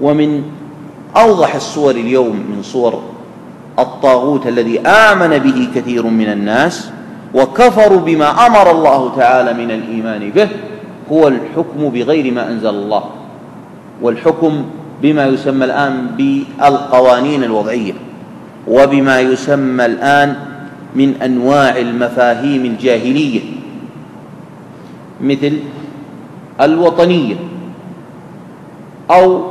ومن أوضح الصور اليوم من صور الطاغوت الذي آمن به كثير من الناس وكفروا بما أمر الله تعالى من الإيمان به هو الحكم بغير ما أنزل الله والحكم بما يسمى الآن بالقوانين الوضعية وبما يسمى الآن من أنواع المفاهيم الجاهلية مثل الوطنية أو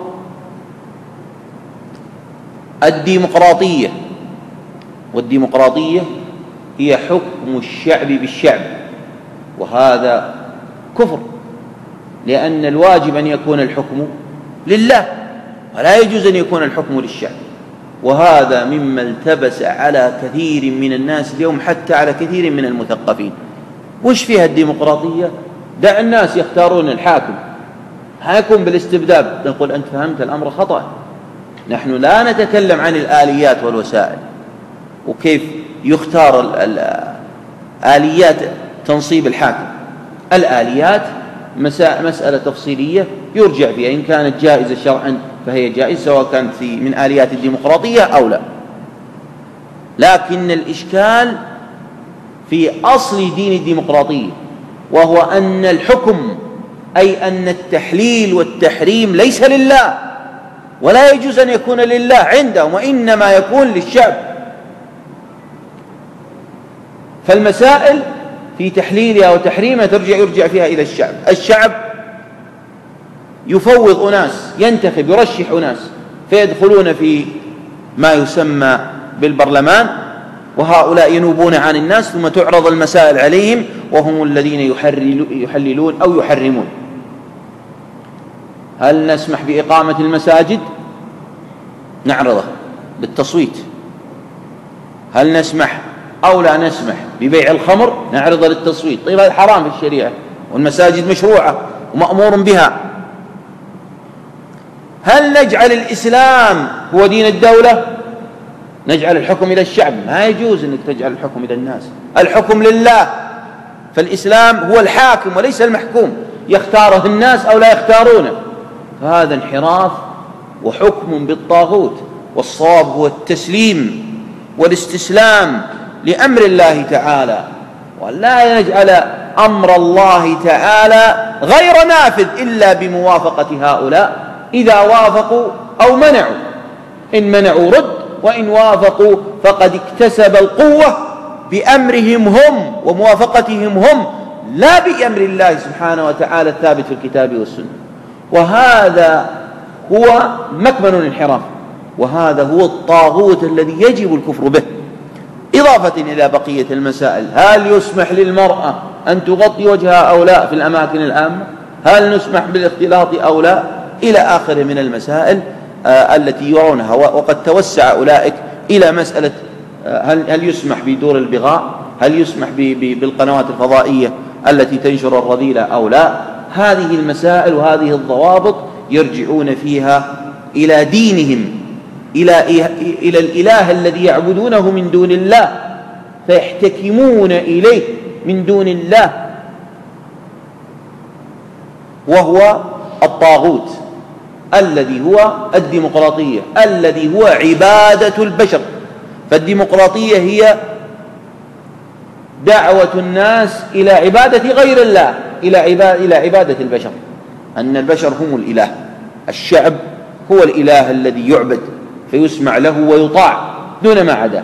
الديمقراطية. والديمقراطية هي حكم الشعب بالشعب وهذا كفر لأن الواجب أن يكون الحكم لله ولا يجوز أن يكون الحكم للشعب. وهذا مما التبس على كثير من الناس اليوم حتى على كثير من المثقفين. وش فيها الديمقراطية؟ دع الناس يختارون الحاكم. حيكون بالاستبداد نقول أنت فهمت الأمر خطأ. نحن لا نتكلم عن الآليات والوسائل. وكيف يختار آليات تنصيب الحاكم. الآليات مسألة تفصيلية يرجع فيها إن كانت جائزة شرعا فهي جائزة سواء كانت في من آليات الديمقراطية أو لا. لكن الإشكال في أصل دين الديمقراطية وهو أن الحكم أي أن التحليل والتحريم ليس لله. ولا يجوز أن يكون لله عندهم وإنما يكون للشعب. فالمسائل في تحليلها وتحريمها ترجع يرجع فيها إلى الشعب. الشعب يفوض أناس ينتخب يرشح أناس فيدخلون في ما يسمى بالبرلمان وهؤلاء ينوبون عن الناس ثم تعرض المسائل عليهم وهم الذين يحللون أو يحرمون. هل نسمح بإقامة المساجد؟ نعرضه بالتصويت. هل نسمح أو لا نسمح ببيع الخمر؟ نعرضه للتصويت. طيب هذا حرام في الشريعة والمساجد مشروعة ومأمور بها. هل نجعل الإسلام هو دين الدولة؟ نجعل الحكم إلى الشعب. ما يجوز أنك تجعل الحكم إلى الناس. الحكم لله. فالإسلام هو الحاكم وليس المحكوم. يختاره الناس أو لا يختارونه. فهذا انحراف وحكم بالطاغوت والصواب هو التسليم والاستسلام لأمر الله تعالى. ولا نجعل أمر الله تعالى غير نافذ إلا بموافقة هؤلاء إذا وافقوا أو منعوا. إن منعوا رد وإن وافقوا فقد اكتسب القوة بأمرهم هم وموافقتهم هم لا بأمر الله سبحانه وتعالى الثابت في الكتاب والسنة. وهذا هو مكمن الانحراف وهذا هو الطاغوت الذي يجب الكفر به. إضافة إلى بقية المسائل هل يسمح للمرأة أن تغطي وجهها أو لا في الأماكن العامة؟ هل نسمح بالاختلاط أو لا؟ إلى آخر من المسائل آه، التي يرونها. وقد توسع أولئك إلى مسألة آه، هل هل يسمح بدور البغاء؟ هل يسمح بالقنوات الفضائية التي تنشر الرذيلة أو لا؟ هذه المسائل وهذه الضوابط يرجعون فيها إلى دينهم إلى إلى الإله الذي يعبدونه من دون الله فيحتكمون إليه من دون الله وهو الطاغوت الذي هو الديمقراطية الذي هو عبادة البشر. فالديمقراطية هي دعوة الناس إلى عبادة غير الله إلى عبادة, إلى عبادة البشر. أن البشر هم الإله. الشعب هو الإله الذي يعبد فيسمع له ويطاع دون ما عداه